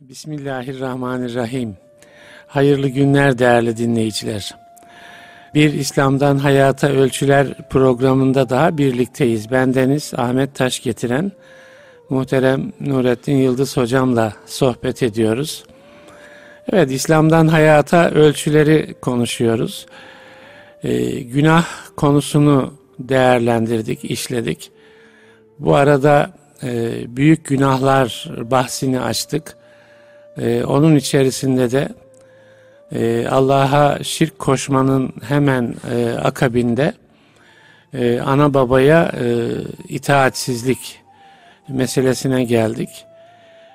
Bismillahirrahmanirrahim. Hayırlı günler değerli dinleyiciler. Bir İslam'dan Hayata Ölçüler programında daha birlikteyiz. Bendeniz Ahmet Taş getiren muhterem Nurettin Yıldız hocamla sohbet ediyoruz. Evet İslam'dan hayata ölçüleri konuşuyoruz. Ee, günah konusunu değerlendirdik, işledik. Bu arada e, büyük günahlar bahsini açtık. E, onun içerisinde de e, Allah'a şirk koşmanın hemen e, akabinde e, ana babaya e, itaatsizlik meselesine geldik.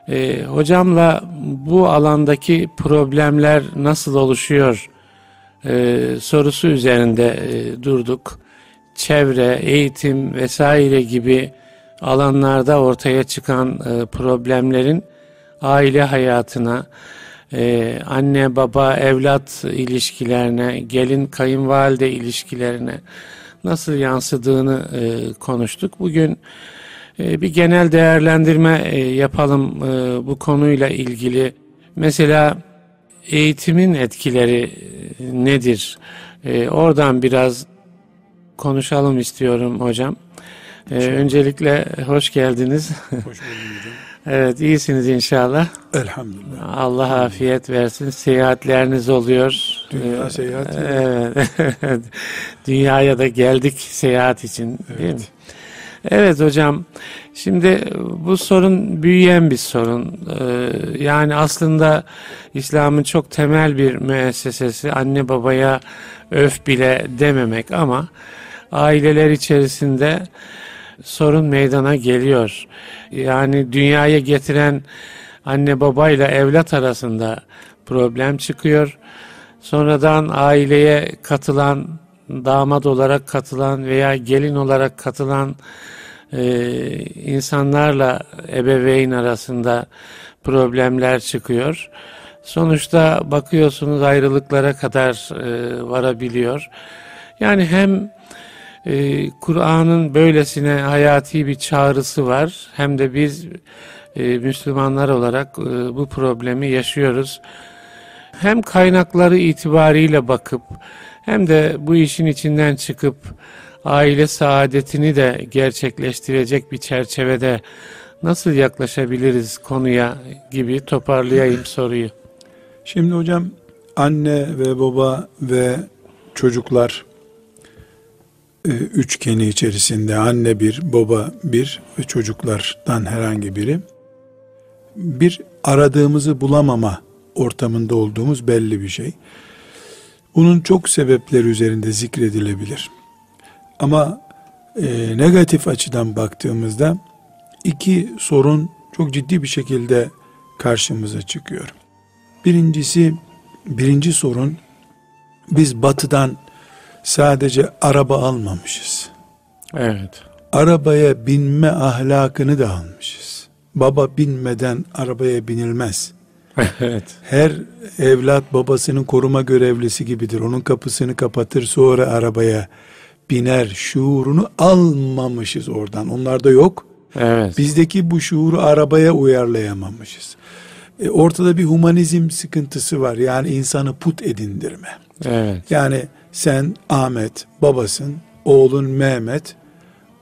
E, hocamla bu alandaki problemler nasıl oluşuyor e, sorusu üzerinde e, durduk. Çevre, eğitim vesaire gibi alanlarda ortaya çıkan e, problemlerin aile hayatına, e, anne baba evlat ilişkilerine, gelin kayınvalide ilişkilerine nasıl yansıdığını e, konuştuk. Bugün e, bir genel değerlendirme e, yapalım e, bu konuyla ilgili. Mesela eğitimin etkileri e, nedir? E, oradan biraz konuşalım istiyorum hocam. E, öncelikle hoş geldiniz. Hoş bulduk hocam. Evet iyisiniz inşallah. Elhamdülillah. Allah afiyet versin. Seyahatleriniz oluyor. Dünya Ee, seyahati. Evet. Dünyaya da geldik seyahat için değil mi? Evet hocam. Şimdi bu sorun büyüyen bir sorun. Ee, yani aslında İslam'ın çok temel bir müessesesi. Anne babaya öf bile dememek ama aileler içerisinde sorun meydana geliyor. Yani dünyaya getiren anne babayla evlat arasında problem çıkıyor. Sonradan aileye katılan, damat olarak katılan veya gelin olarak katılan e, insanlarla ebeveyn arasında problemler çıkıyor. Sonuçta bakıyorsunuz ayrılıklara kadar e, varabiliyor. Yani hem e, Kur'an'ın böylesine hayati bir çağrısı var hem de biz e, Müslümanlar olarak e, bu problemi yaşıyoruz. Hem kaynakları itibariyle bakıp hem de bu işin içinden çıkıp aile saadetini de gerçekleştirecek bir çerçevede nasıl yaklaşabiliriz konuya gibi toparlayayım soruyu. Şimdi hocam anne ve baba ve çocuklar üçgeni içerisinde anne bir, baba bir ve çocuklardan herhangi biri bir aradığımızı bulamama ortamında olduğumuz belli bir şey. Bunun çok sebepleri üzerinde zikredilebilir. Ama e, negatif açıdan baktığımızda iki sorun çok ciddi bir şekilde karşımıza çıkıyor. Birincisi, birinci sorun biz batıdan sadece araba almamışız. Evet. Arabaya binme ahlakını da almışız. Baba binmeden arabaya binilmez. evet. Her evlat babasının koruma görevlisi gibidir. Onun kapısını kapatır sonra arabaya biner şuurunu almamışız oradan. Onlarda yok. Evet. Bizdeki bu şuuru arabaya uyarlayamamışız. E, ortada bir humanizm sıkıntısı var. Yani insanı put edindirme. Evet. Yani sen Ahmet babasın, oğlun Mehmet,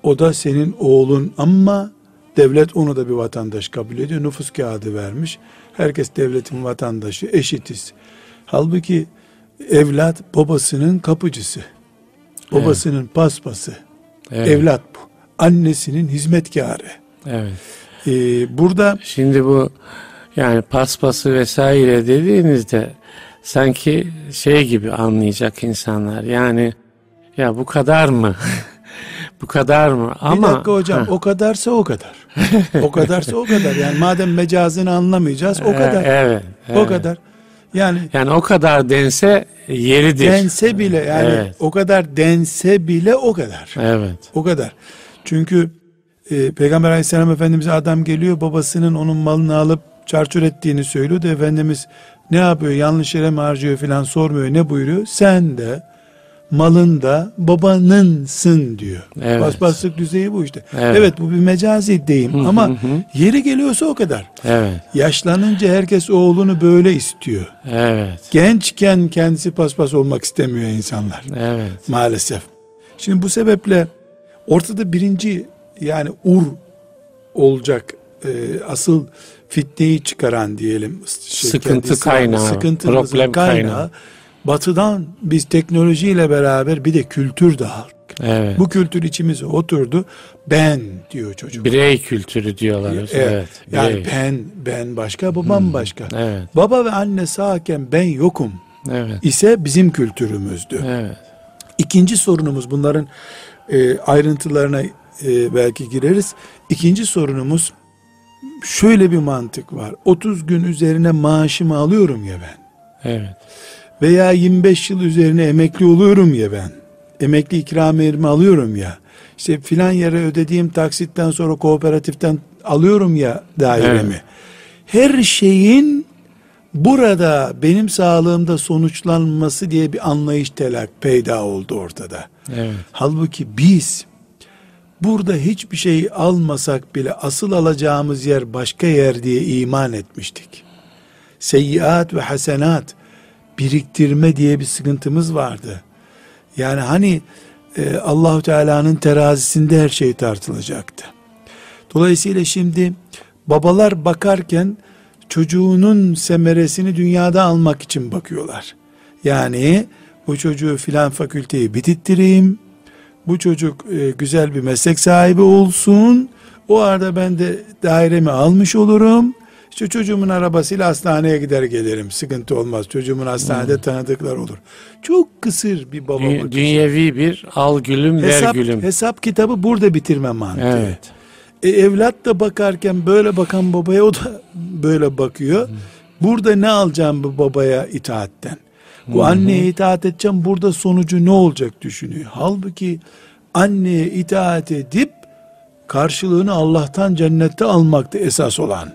o da senin oğlun ama devlet onu da bir vatandaş kabul ediyor. Nüfus kağıdı vermiş. Herkes devletin vatandaşı, eşitiz. Halbuki evlat babasının kapıcısı. Babasının paspası. Evet. Evlat bu. Annesinin hizmetkarı. Evet. Ee, burada Şimdi bu yani paspası vesaire dediğinizde sanki şey gibi anlayacak insanlar. Yani ya bu kadar mı? bu kadar mı? Ama bir dakika hocam o kadarsa o kadar. o kadarsa o kadar. Yani madem mecazını anlamayacağız o kadar. evet, O evet. kadar. Yani Yani o kadar dense yeridir. dense bile yani Evet. o kadar dense bile o kadar. Evet. O kadar. Çünkü e, Peygamber aleyhisselam Efendimiz'e adam geliyor babasının onun malını alıp çarçur ettiğini söylüyor da Efendimiz ne yapıyor yanlış yere mi harcıyor filan sormuyor ne buyuruyor? Sen de malında babanınsın diyor. Evet. Paspaslık düzeyi bu işte. Evet. Evet, bu bir mecazi deyim ama yeri geliyorsa o kadar. Evet. Yaşlanınca herkes oğlunu böyle istiyor. Evet. Gençken kendisi paspas olmak istemiyor insanlar Evet. maalesef. Şimdi bu sebeple ortada birinci yani ur olacak e, asıl fitneyi çıkaran diyelim. şey, Sıkıntı kaynağı, sıkıntımızın problem kaynağı. Batıdan biz teknolojiyle beraber bir de kültür de aldık. Evet. Bu kültür içimize oturdu. Ben diyor çocuk. birey kültürü diyorlar. Evet. Evet. Yani birey. ben ben başka, babam başka. Evet. Baba ve anne sağken ben yokum Evet. ise bizim kültürümüzdü. Evet. İkinci sorunumuz bunların e, ayrıntılarına e, belki gireriz. İkinci sorunumuz şöyle bir mantık var. 30 gün üzerine maaşımı alıyorum ya ben. Evet. Veya 25 yıl üzerine emekli oluyorum ya ben. Emekli ikramiyemi alıyorum ya. İşte filan yere ödediğim taksitten sonra kooperatiften alıyorum ya dairemi. Her şeyin burada benim sağlığımda sonuçlanması diye bir anlayış telak peyda oldu ortada. Evet. Halbuki biz burada hiçbir şey almasak bile asıl alacağımız yer başka yer diye iman etmiştik. Seyyiat ve hasenat biriktirme diye bir sıkıntımız vardı. Yani hani e, Allahu Teala'nın terazisinde her şey tartılacaktı. Dolayısıyla şimdi babalar bakarken çocuğunun semeresini dünyada almak için bakıyorlar. Yani bu çocuğu filan fakülteyi bitirttireyim, bu çocuk e, güzel bir meslek sahibi olsun, o arada ben de dairemi almış olurum, işte çocuğumun arabasıyla hastaneye gider gelirim, sıkıntı olmaz, çocuğumun hastanede tanıdıklar olur. Çok kısır bir baba Dü- dünyevi bir al gülüm ver Hesap, gülüm. hesap kitabı burada bitirme mantığı. Evet. E, evlat da bakarken böyle bakan babaya o da böyle bakıyor. Burada ne alacağım bu babaya itaatten? Bu anneye itaat edeceğim burada sonucu ne olacak düşünüyor. Halbuki anneye itaat edip karşılığını Allah'tan cennette almakta esas olan.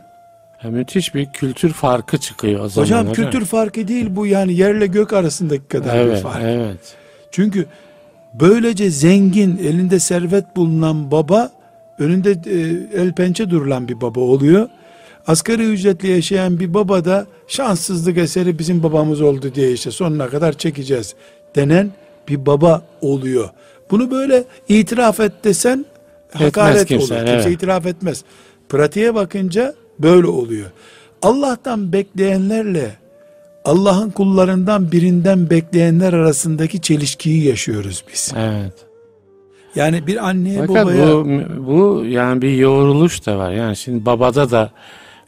Ya müthiş bir kültür farkı çıkıyor o zaman. Hocam kültür farkı değil bu yani yerle gök arasındaki kadar bir Evet, fark. evet. Çünkü böylece zengin, elinde servet bulunan baba, önünde e, el pençe durulan bir baba oluyor. Asgari ücretle yaşayan bir baba da şanssızlık eseri bizim babamız oldu diye işte sonuna kadar çekeceğiz denen bir baba oluyor. Bunu böyle itiraf et desen hakaret kimse, olur. Kimse evet. itiraf etmez. Pratiğe bakınca böyle oluyor. Allah'tan bekleyenlerle Allah'ın kullarından birinden bekleyenler arasındaki çelişkiyi yaşıyoruz biz. Evet. Yani bir anneye Fakat babaya bu bu yani bir yoğruluş da var. Yani şimdi babada da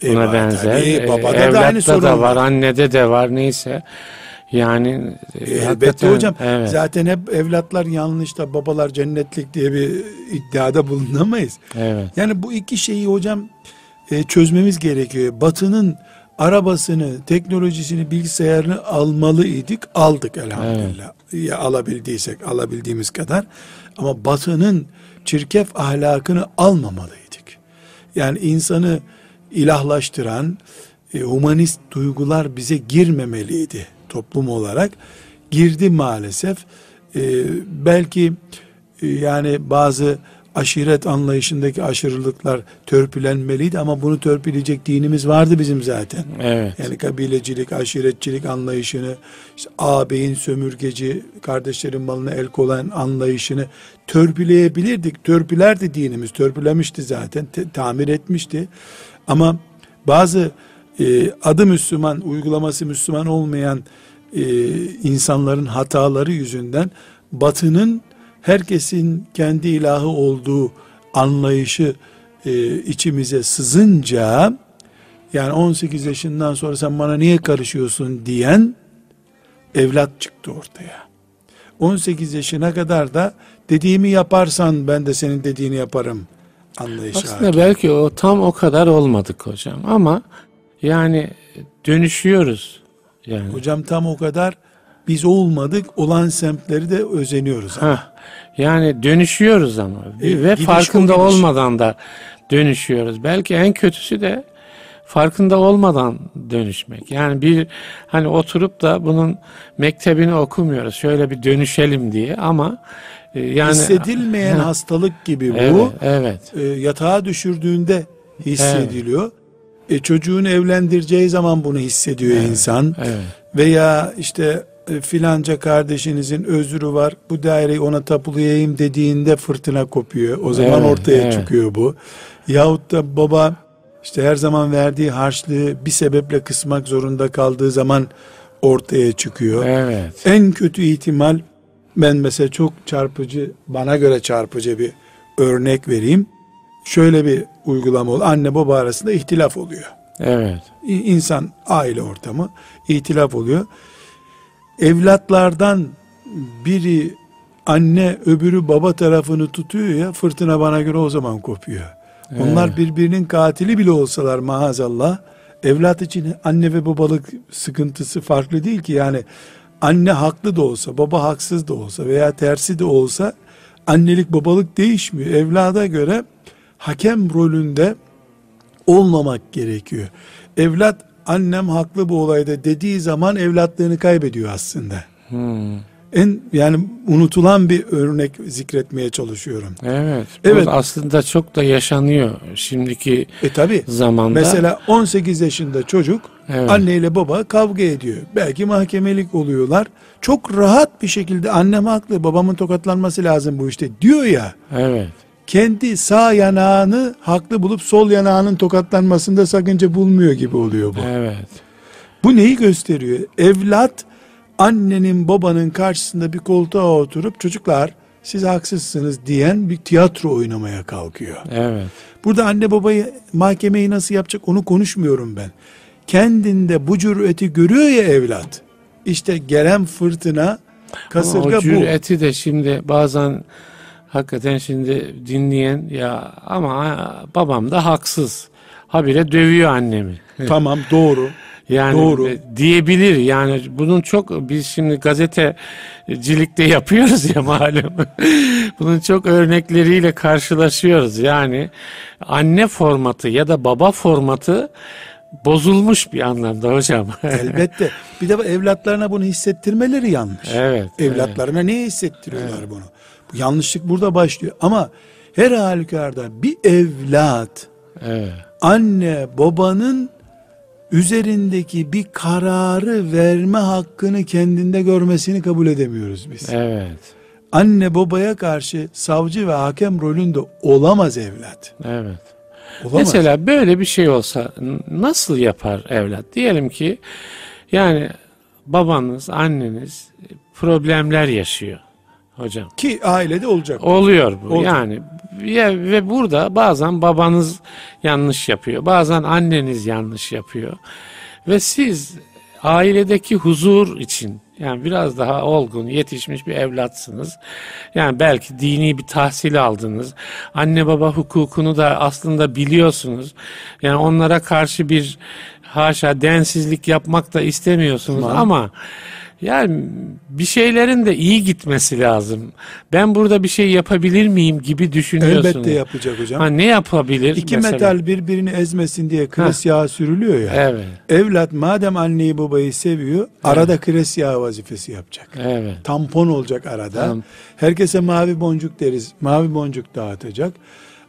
buna E, benzer. tabii, e, babada da evlatta aynı sorun da var, var. annede de var neyse. Yani e, elbette hocam Evet. zaten hep evlatlar yanlış da babalar cennetlik diye bir iddiada bulunamayız. Evet. Yani bu iki şeyi hocam e, çözmemiz gerekiyor. Batının arabasını, teknolojisini, bilgisayarını almalıydık. Aldık elhamdülillah. Ya alabildiysek, alabildiğimiz kadar. Ama batının çirkef ahlakını almamalıydık. Yani insanı ilahlaştıran e, humanist duygular bize girmemeliydi toplum olarak. Girdi maalesef. E, belki e, yani bazı aşiret anlayışındaki aşırılıklar törpülenmeliydi ama bunu törpüleyecek dinimiz vardı bizim zaten. Evet. Yani kabilecilik, aşiretçilik anlayışını, işte ağabeyin sömürgeci, kardeşlerin malına el koyan anlayışını törpüleyebilirdik. Törpülerdi dinimiz, törpülemişti zaten, te- tamir etmişti. Ama bazı e, adı Müslüman, uygulaması Müslüman olmayan e, insanların hataları yüzünden batının herkesin kendi ilahı olduğu anlayışı e, içimize sızınca yani 18 yaşından sonra sen bana niye karışıyorsun diyen evlat çıktı ortaya. 18 yaşına kadar da dediğimi yaparsan ben de senin dediğini yaparım anlayışı. Aslında hakim. belki o tam o kadar olmadık hocam ama yani dönüşüyoruz. Yani. Hocam tam o kadar biz olmadık olan semtleri de özeniyoruz. Hah, yani dönüşüyoruz ama E, ve gidiş farkında gidiş. olmadan da dönüşüyoruz. Belki en kötüsü de farkında olmadan dönüşmek. Yani bir hani oturup da bunun mektebini okumuyoruz. Şöyle bir dönüşelim diye ama e, yani Hissedilmeyen hastalık gibi bu. Evet, evet. E, yatağa düşürdüğünde hissediliyor. E, çocuğunu evlendireceği zaman bunu hissediyor insan. Evet. Veya işte e, filanca kardeşinizin özrü var. Bu daireyi ona tapulayayım dediğinde fırtına kopuyor. O zaman Evet, ortaya evet. çıkıyor bu. Yahut da baba işte her zaman verdiği harçlığı bir sebeple kısmak zorunda kaldığı zaman ortaya çıkıyor. Evet. En kötü ihtimal ben mesela çok çarpıcı bana göre çarpıcı bir örnek vereyim. Şöyle bir uygulama ol. Anne baba arasında ihtilaf oluyor. Evet. İnsan aile ortamı ihtilaf oluyor. Evlatlardan biri anne öbürü baba tarafını tutuyor ya fırtına bana göre o zaman kopuyor. Onlar birbirinin katili bile olsalar maazallah evlat için anne ve babalık sıkıntısı farklı değil ki yani anne haklı da olsa baba haksız da olsa veya tersi de olsa annelik babalık değişmiyor. Evlada göre hakem rolünde olmamak gerekiyor. Evlat annem haklı bu olayda dediği zaman evlatlığını kaybediyor aslında. Hmm. En yani unutulan bir örnek zikretmeye çalışıyorum. Evet. Evet. aslında çok da yaşanıyor şimdiki E tabi zamanda. mesela 18 yaşında çocuk Evet. anne ile baba kavga ediyor. Belki mahkemelik oluyorlar. Çok rahat bir şekilde annem haklı babamın tokatlanması lazım bu işte diyor ya. Evet. Kendi sağ yanağını haklı bulup sol yanağının tokatlanmasında sakınca bulmuyor gibi oluyor bu. Evet. Bu neyi gösteriyor? Evlat annenin babanın karşısında bir koltuğa oturup çocuklar siz haksızsınız diyen bir tiyatro oynamaya kalkıyor. Evet. Burada anne babayı mahkemeyi nasıl yapacak onu konuşmuyorum ben. Kendinde bu cüreti görüyor ya evlat. İşte gelen fırtına Ama kasırga o bu. cüreti de şimdi bazen hakikaten şimdi dinleyen ya ama babam da haksız. Habire dövüyor annemi. Tamam doğru. Yani Doğru. e, diyebilir yani bunun çok biz şimdi gazetecilikte yapıyoruz ya malum. bunun çok örnekleriyle karşılaşıyoruz. Yani anne formatı ya da baba formatı bozulmuş bir anlamda hocam. Elbette. Bir de evlatlarına bunu hissettirmeleri yanlış. evet. Evlatlarına niye hissettiriyorlar bunu? Bu yanlışlık burada başlıyor. Ama her halükarda bir evlat Evet. anne babanın üzerindeki bir kararı verme hakkını kendinde görmesini kabul edemiyoruz biz. Evet. Anne babaya karşı savcı ve hakem rolünde olamaz evlat. Evet. Olamaz. Mesela böyle bir şey olsa nasıl yapar evlat? Diyelim ki yani babanız, anneniz problemler yaşıyor hocam. ki ailede olacak. Oluyor bu. Olacak. Yani ya, ve burada bazen babanız yanlış yapıyor. Bazen anneniz yanlış yapıyor. Ve siz ailedeki huzur için yani biraz daha olgun, yetişmiş bir evlatsınız. Yani belki dini bir tahsil aldınız. Anne baba hukukunu da aslında biliyorsunuz. Yani onlara karşı bir haşa densizlik yapmak da istemiyorsunuz Tamam. ama yani bir şeylerin de iyi gitmesi lazım. Ben burada bir şey yapabilir miyim gibi düşünüyorsunuz. Elbette yapacak hocam. Ha, ne yapabilir? İki mesela? metal birbirini ezmesin diye kres yağı sürülüyor ya. Evet. Evlat madem anneyi babayı seviyor, arada kres yağı vazifesi yapacak. Evet. Tampon olacak arada. Tamam. Herkese mavi boncuk deriz. Mavi boncuk dağıtacak.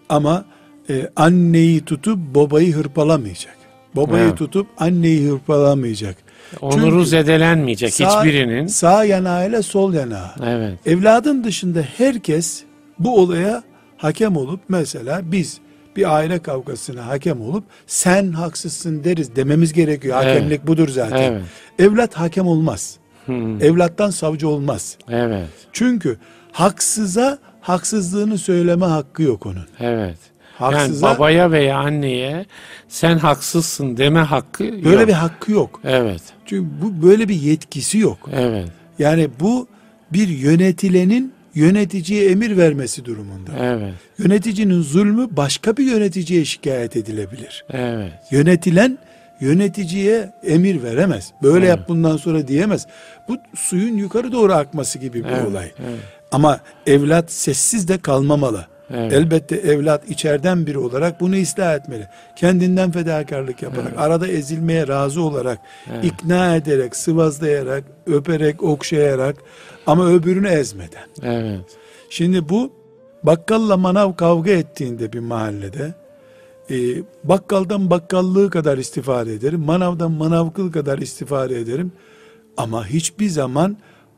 Ama e, anneyi tutup babayı hırpalamayacak. Babayı Evet. tutup anneyi hırpalamayacak. Onuru Çünkü zedelenmeyecek Sağ- hiçbirinin. Sağ yanağıyla sol yanağı. Evet. Evladın dışında herkes bu olaya hakem olup mesela biz bir aile kavgasına hakem olup sen haksızsın deriz dememiz gerekiyor. Evet. Hakemlik budur zaten. Evet. Evlat hakem olmaz. Hmm. Evlattan savcı olmaz. Evet. Çünkü haksıza haksızlığını söyleme hakkı yok onun. Evet. Haksıza Yani babaya veya anneye sen haksızsın deme hakkı böyle yok. bir hakkı yok. Evet. Çünkü bu böyle bir yetkisi yok. Evet. Yani bu bir yönetilenin yöneticiye emir vermesi durumunda. Evet. Yöneticinin zulmü başka bir yöneticiye şikayet edilebilir. Evet. Yönetilen yöneticiye emir veremez. Böyle Evet. yap bundan sonra diyemez. Bu suyun yukarı doğru akması gibi bir Evet. olay. Evet. Ama evlat sessiz de kalmamalı. Evet. Elbette evlat içeriden biri olarak bunu ıslah etmeli. Kendinden fedakarlık yaparak, evet. arada ezilmeye razı olarak, evet. ikna ederek, sıvazlayarak, öperek, okşayarak ama öbürünü ezmeden. Evet. Şimdi bu bakkalla manav kavga ettiğinde bir mahallede e, bakkaldan bakkallığı kadar istifade ederim, manavdan manavkıl kadar istifade ederim. Ama hiçbir zaman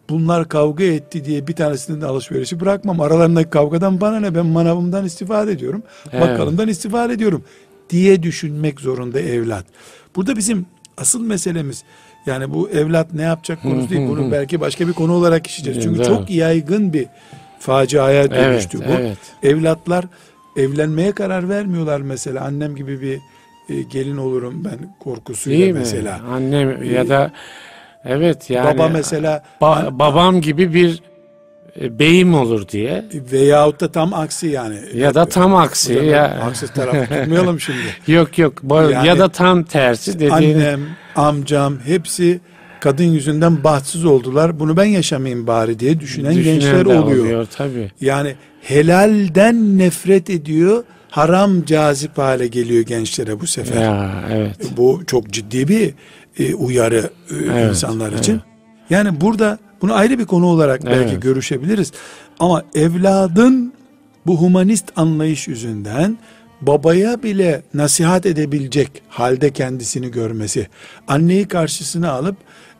bunlar kavga etti diye bir tanesinin de alışverişi bırakmam. Aralarındaki kavgadan bana ne ben manavımdan istifade ediyorum. Evet. Bakkalımdan istifade ediyorum diye düşünmek zorunda evlat. Burada bizim asıl meselemiz yani bu evlat ne yapacak konusu değil. Bunu belki başka bir konu olarak işleyeceğiz. Çünkü çok yaygın bir faciaya dönüştü evet, bu. Evet. Evlatlar evlenmeye karar vermiyorlar mesela. Annem gibi bir e, gelin olurum ben korkusuyla değil mesela. Mi? Annem ya da Evet yani. Baba mesela. Ba babam gibi bir e, beyim olur diye. Veyahut da tam aksi yani. Ya da tam aksi. Ya. Aksi tarafı tutmayalım şimdi. yok yok. Yani, ya da tam tersi dediğin. Annem, amcam hepsi kadın yüzünden bahtsız oldular. Bunu ben yaşamayayım bari diye düşünen, düşünen gençler oluyor. oluyor tabii. Yani helalden nefret ediyor. Haram cazip hale geliyor gençlere bu sefer. Ya, evet. Bu çok ciddi bir e, uyarı e, evet, insanlar için. Evet. Yani burada bunu ayrı bir konu olarak belki evet. görüşebiliriz. Ama evladın bu humanist anlayış yüzünden babaya bile nasihat edebilecek halde kendisini görmesi, anneyi karşısına alıp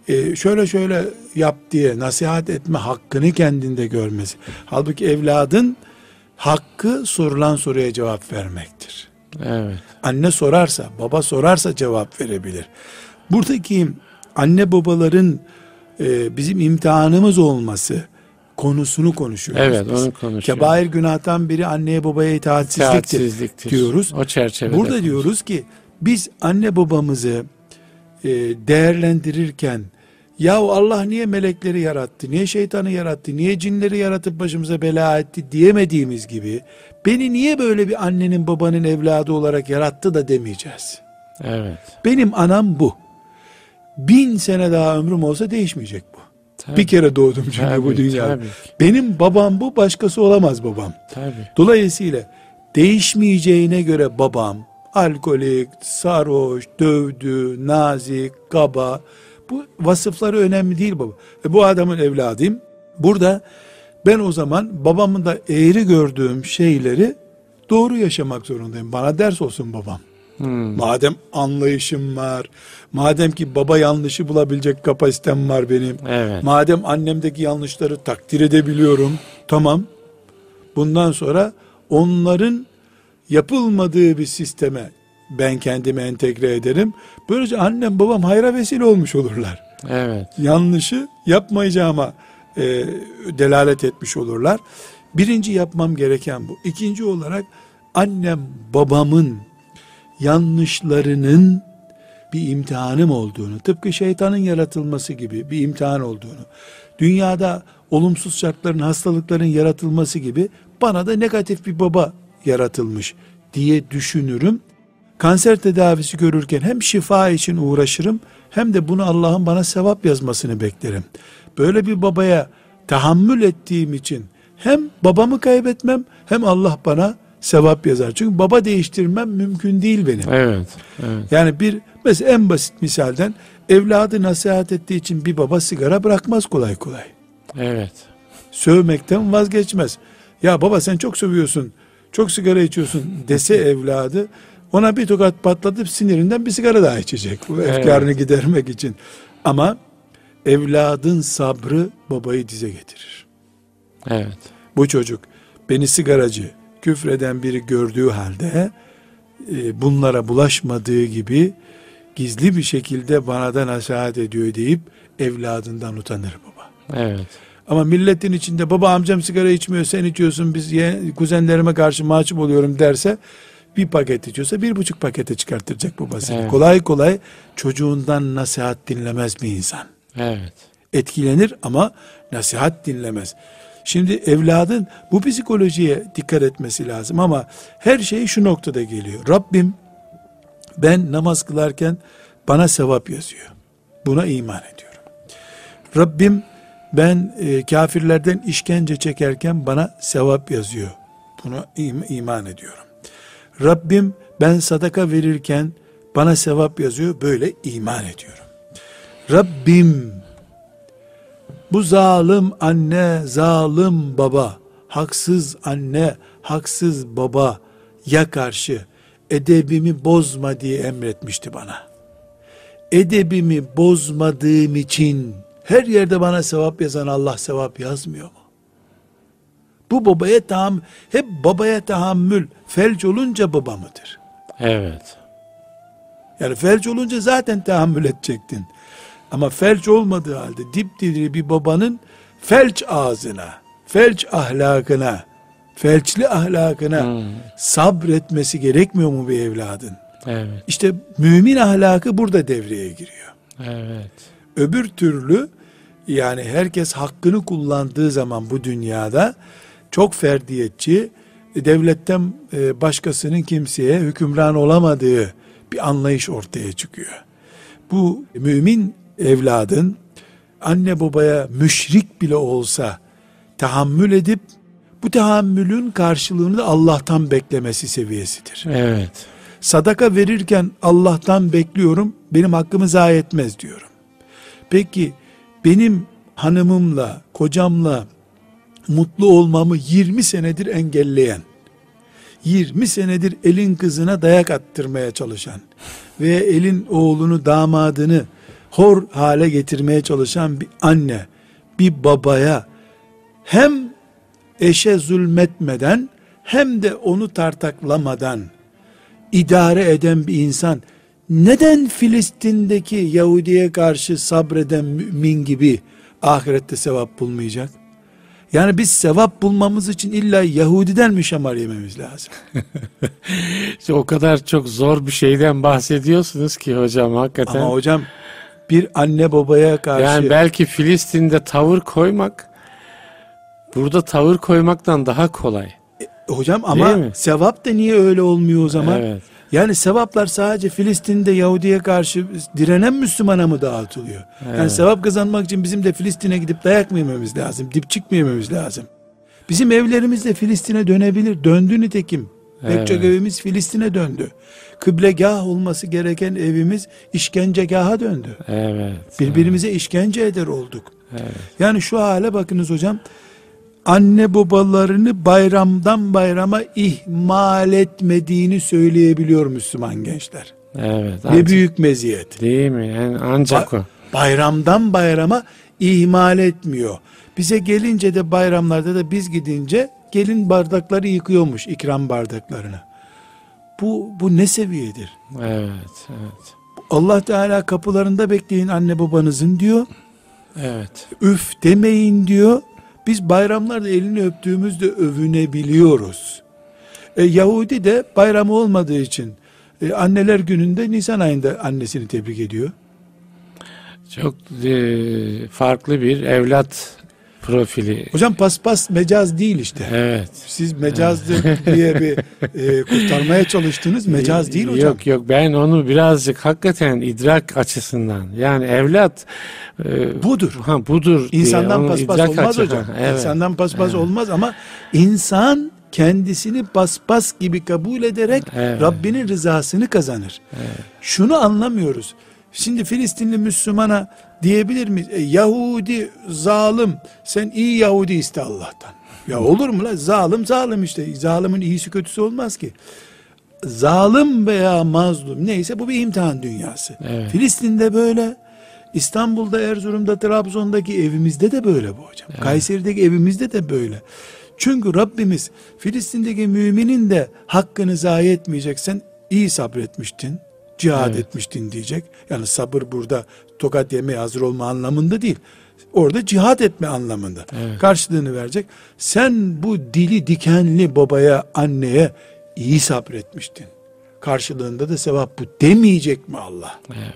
e, şöyle şöyle yap diye nasihat etme hakkını kendinde görmesi. Halbuki evladın hakkı sorulan soruya cevap vermektir. Evet. Anne sorarsa, baba sorarsa cevap verebilir. Buradaki anne babaların e, bizim imtihanımız olması konusunu konuşuyoruz. Evet biz. onu konuşuyoruz. Kebair günahtan biri anneye babaya itaatsizliktir, itaatsizliktir diyoruz. O çerçevede. Burada konuşuyoruz. diyoruz ki biz anne babamızı e, değerlendirirken ya Allah niye melekleri yarattı, niye şeytanı yarattı, niye cinleri yaratıp başımıza bela etti diyemediğimiz gibi beni niye böyle bir annenin babanın evladı olarak yarattı da demeyeceğiz. Evet. Benim anam bu bin sene daha ömrüm olsa değişmeyecek bu. Tabii. Bir kere doğdum çünkü tabii, bu dünyada. Tabii. Benim babam bu, başkası olamaz babam. Tabii. Dolayısıyla değişmeyeceğine göre babam alkolik, sarhoş, dövdü, nazik, kaba bu vasıfları önemli değil baba. E bu adamın evladıyım. Burada ben o zaman babamın da eğri gördüğüm şeyleri doğru yaşamak zorundayım. Bana ders olsun babam. Hmm. Madem anlayışım var, madem ki baba yanlışı bulabilecek kapasitem var benim, evet. madem annemdeki yanlışları takdir edebiliyorum, tamam. Bundan sonra onların yapılmadığı bir sisteme ben kendimi entegre ederim. Böylece annem babam hayra vesile olmuş olurlar. Evet. Yanlışı yapmayacağıma e, delalet etmiş olurlar. Birinci yapmam gereken bu. İkinci olarak annem babamın yanlışlarının bir imtihanım olduğunu, tıpkı şeytanın yaratılması gibi bir imtihan olduğunu, dünyada olumsuz şartların, hastalıkların yaratılması gibi bana da negatif bir baba yaratılmış diye düşünürüm. Kanser tedavisi görürken hem şifa için uğraşırım hem de bunu Allah'ın bana sevap yazmasını beklerim. Böyle bir babaya tahammül ettiğim için hem babamı kaybetmem hem Allah bana sevap yazar. Çünkü baba değiştirmem mümkün değil benim. Evet. evet. Yani bir mesela en basit misalden evladı nasihat ettiği için bir baba sigara bırakmaz kolay kolay. Evet. Sövmekten vazgeçmez. Ya baba sen çok sövüyorsun, çok sigara içiyorsun dese evladı ona bir tokat patlatıp sinirinden bir sigara daha içecek. Bu evet. efkarını gidermek için. Ama evladın sabrı babayı dize getirir. Evet. Bu çocuk beni sigaracı, küfreden biri gördüğü halde e, bunlara bulaşmadığı gibi gizli bir şekilde bana da nasihat ediyor deyip evladından utanır baba. Evet. Ama milletin içinde baba amcam sigara içmiyor sen içiyorsun biz kuzenlerime karşı mahcup oluyorum derse bir paket içiyorsa bir buçuk pakete çıkartacak babası. Evet. Kolay kolay çocuğundan nasihat dinlemez bir insan. Evet. Etkilenir ama nasihat dinlemez. Şimdi evladın bu psikolojiye dikkat etmesi lazım ama her şey şu noktada geliyor. Rabbim ben namaz kılarken bana sevap yazıyor. Buna iman ediyorum. Rabbim ben e, kafirlerden işkence çekerken bana sevap yazıyor. Bunu im- iman ediyorum. Rabbim ben sadaka verirken bana sevap yazıyor. Böyle iman ediyorum. Rabbim bu zalim anne, zalim baba, haksız anne, haksız baba ya karşı edebimi bozma diye emretmişti bana. Edebimi bozmadığım için her yerde bana sevap yazan Allah sevap yazmıyor mu? Bu babaya tahammül, hep babaya tahammül felç olunca baba mıdır? Evet. Yani felç olunca zaten tahammül edecektin. Ama felç olmadığı halde dipdiri bir babanın felç ağzına, felç ahlakına, felçli ahlakına Hmm. sabretmesi gerekmiyor mu bir evladın? Evet. İşte mümin ahlakı burada devreye giriyor. Evet. Öbür türlü yani herkes hakkını kullandığı zaman bu dünyada çok ferdiyetçi, devletten e, başkasının kimseye hükümran olamadığı bir anlayış ortaya çıkıyor. Bu mümin evladın anne babaya müşrik bile olsa tahammül edip bu tahammülün karşılığını da Allah'tan beklemesi seviyesidir. Evet. Sadaka verirken Allah'tan bekliyorum, benim hakkımı zayi etmez diyorum. Peki benim hanımımla, kocamla mutlu olmamı 20 senedir engelleyen, 20 senedir elin kızına dayak attırmaya çalışan ve elin oğlunu, damadını hor hale getirmeye çalışan bir anne, bir babaya hem eşe zulmetmeden hem de onu tartaklamadan idare eden bir insan neden Filistin'deki Yahudi'ye karşı sabreden mümin gibi ahirette sevap bulmayacak? Yani biz sevap bulmamız için illa Yahudi'den mi şamar yememiz lazım? İşte o kadar çok zor bir şeyden bahsediyorsunuz ki hocam hakikaten. Ama hocam bir anne babaya karşı yani belki Filistin'de tavır koymak burada tavır koymaktan daha kolay. hocam Değil ama sevap da niye öyle olmuyor o zaman? Evet. Yani sevaplar sadece Filistin'de Yahudi'ye karşı direnen Müslümana mı dağıtılıyor? Yani Evet. sevap kazanmak için bizim de Filistin'e gidip dayak mı yememiz lazım? Dipçik mi yememiz lazım? Bizim evlerimiz de Filistin'e dönebilir. Döndü nitekim. Evet. evimiz Filistin'e döndü. Kıblegah olması gereken evimiz işkencegaha döndü. Evet. Birbirimize işkence eder olduk. Evet. Yani şu hale bakınız hocam. Anne babalarını bayramdan bayrama ihmal etmediğini söyleyebiliyor Müslüman gençler. Evet. Ne ancak- büyük meziyet. Değil mi? Yani ancak Ba- o. Bayramdan bayrama ihmal etmiyor. Bize gelince de bayramlarda da biz gidince gelin bardakları yıkıyormuş ikram bardaklarını. Bu bu ne seviyedir? Evet. Evet. Allah Teala kapılarında bekleyin anne babanızın diyor. Evet. Üf demeyin diyor. Biz bayramlarda elini öptüğümüzde övünebiliyoruz. E, Yahudi de bayramı olmadığı için e, anneler gününde Nisan ayında annesini tebrik ediyor. Çok e, farklı bir evlat profili. Hocam paspas mecaz değil işte. Evet. Siz mecazdır diye bir e, kurtarmaya çalıştınız. Mecaz değil hocam. Yok yok ben onu birazcık hakikaten idrak açısından yani evlat e, Budur. Ha budur. İnsandan paspas idrak olmaz açı- hocam. Ha, evet. İnsandan paspas olmaz ama insan kendisini paspas gibi kabul ederek Evet. Rabbinin rızasını kazanır. Şunu anlamıyoruz. Şimdi Filistinli Müslümana diyebilir miyiz? E, Yahudi zalim sen iyi Yahudi iste Allah'tan. Ya olur mu la? Zalim zalim işte. Zalimin iyisi kötüsü olmaz ki. Zalim veya mazlum neyse bu bir imtihan dünyası. Evet. Filistin'de böyle. İstanbul'da, Erzurum'da, Trabzon'daki evimizde de böyle bu hocam. Kayseri'deki evimizde de böyle. Çünkü Rabbimiz Filistin'deki müminin de hakkını zayi etmeyecek. Sen iyi sabretmiştin, cihad Evet. etmiştin diyecek. Yani sabır burada tokat yemeye hazır olma anlamında değil. Orada cihad etme anlamında. Evet. Karşılığını verecek. Sen bu dili dikenli babaya, anneye iyi sabretmiştin. Karşılığında da sevap bu demeyecek mi Allah? Evet.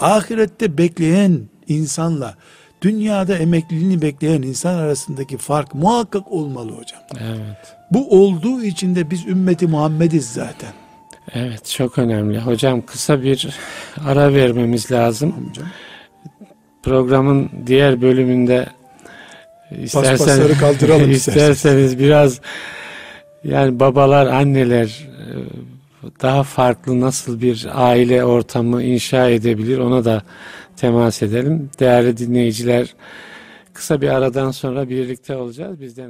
ahirette bekleyen insanla dünyada emekliliğini bekleyen insan arasındaki fark muhakkak olmalı hocam. Evet. Bu olduğu için de biz ümmeti Muhammediz zaten. Evet çok önemli. Hocam kısa bir ara vermemiz lazım. Hocam. Programın diğer bölümünde Paspasları kaldıralım isterseniz biraz Yani babalar, anneler e, daha farklı nasıl bir aile ortamı inşa edebilir ona da temas edelim. Değerli dinleyiciler kısa bir aradan sonra birlikte olacağız. Bizden